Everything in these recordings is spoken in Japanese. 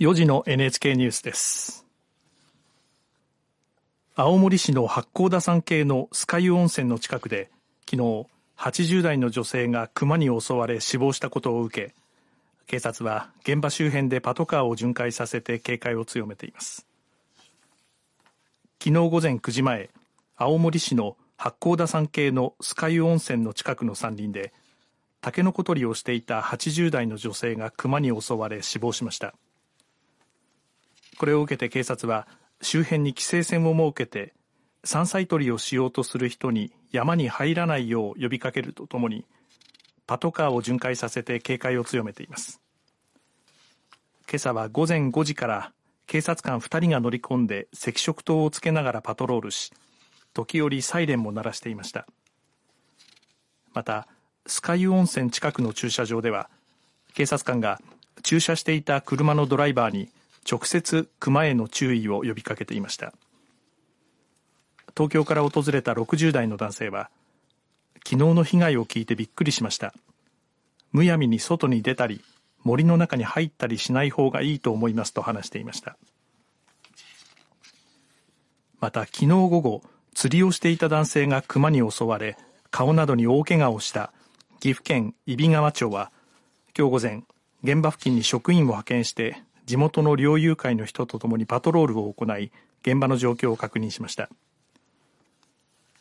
4時の NHK ニュースです。青森市の八甲田山系の酸ヶ湯温泉の近くで昨日80代の女性が熊に襲われ死亡したことを受け警察は現場周辺でパトカーを巡回させて警戒を強めています。昨日午前9時前青森市の八甲田山系の酸ヶ湯温泉の近くの山林でタケノコ採りをしていた80代の女性が熊に襲われ死亡しました。これを受けて警察は周辺に規制線を設けて山菜採りをしようとする人に山に入らないよう呼びかけるとともにパトカーを巡回させて警戒を強めています。今朝は午前5時から警察官2人が乗り込んで赤色灯をつけながらパトロールし時折サイレンも鳴らしていました。また酸ヶ湯温泉近くの駐車場では警察官が駐車していた車のドライバーに直接熊への注意を呼びかけていました。東京から訪れた60代の男性は昨日の被害を聞いてびっくりしました。むやみに外に出たり森の中に入ったりしない方がいいと思いますと話していました。また昨日午後釣りをしていた男性が熊に襲われ顔などに大怪我をした岐阜県揖斐川町は今日午前現場付近に職員を派遣して地元の猟友会の人とともにパトロールを行い現場の状況を確認しました。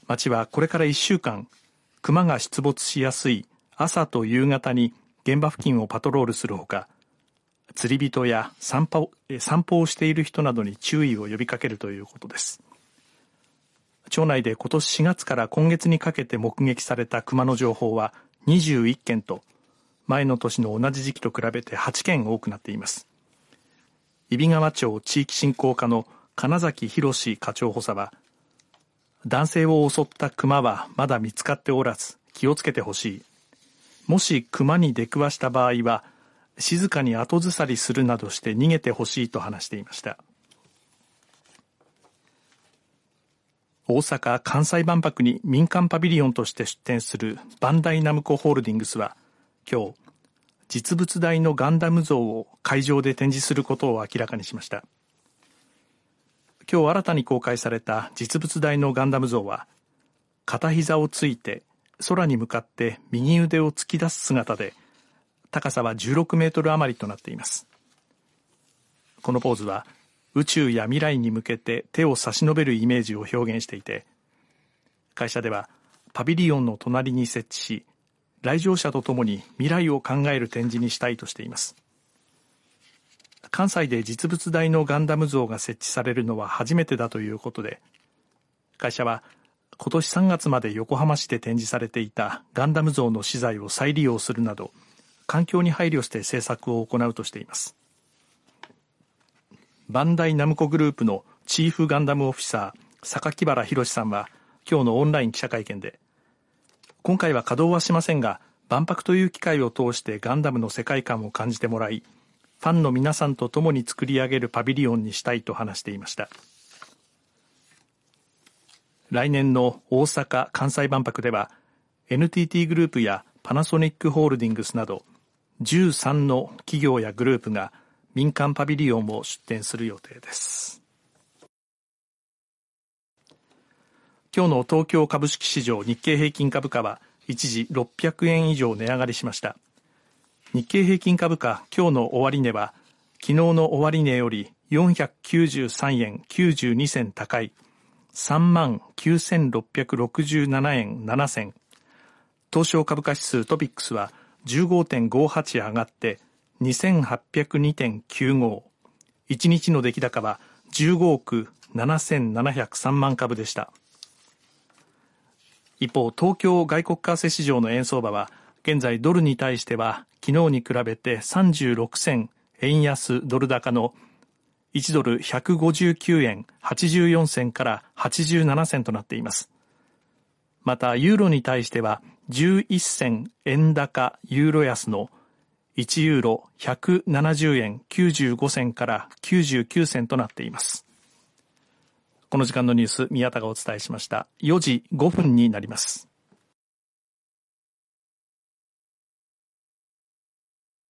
町はこれから1週間熊が出没しやすい朝と夕方に現場付近をパトロールするほか釣り人や散歩散歩をしている人などに注意を呼びかけるということです。町内で今年4月から今月にかけて目撃された熊の情報は21件と前の年の同じ時期と比べて8件多くなっています。揖斐川町地域振興課の金崎博課長補佐は男性を襲った熊はまだ見つかっておらず気をつけてほしい。もし熊に出くわした場合は静かに後ずさりするなどして逃げてほしいと話していました。大阪・関西万博に民間パビリオンとして出展するバンダイナムコホールディングスは今日実物大のガンダム像を会場で展示することを明らかにしました。今日新たに公開された実物大のガンダム像は片膝をついて空に向かって右腕を突き出す姿で高さは16メートル余りとなっています。このポーズは宇宙や未来に向けて手を差し伸べるイメージを表現していて会社ではパビリオンの隣に設置し来場者とともに未来を考える展示にしたいとしています。関西で実物大のガンダム像が設置されるのは初めてだということで会社は今年3月まで横浜市で展示されていたガンダム像の資材を再利用するなど環境に配慮して制作を行うとしています。バンダイナムコグループのチーフガンダムオフィサー榊原博さんは今日のオンライン記者会見で今回は稼働はしませんが万博という機会を通してガンダムの世界観を感じてもらいファンの皆さんと共に作り上げるパビリオンにしたいと話していました。来年の大阪・関西万博では NTT グループやパナソニックホールディングスなど13の企業やグループが民間パビリオンを出展する予定です。今日の東京株式市場日経平均株価は一時600円以上値上がりしました。日経平均株価今日の終値は昨日の終値より493円92銭高い3万9667円7銭。東証株価指数トピックスは15.58上がって2802.95 1日の出来高は15億7703万株でした。一方、東京外国為替市場の円相場は、現在ドルに対しては、昨日に比べて36銭円安ドル高の1ドル159円84銭から87銭となっています。また、ユーロに対しては、11銭円高ユーロ安の1ユーロ170円95銭から99銭となっています。この時間のニュース、宮田がお伝えしました。4時5分になります。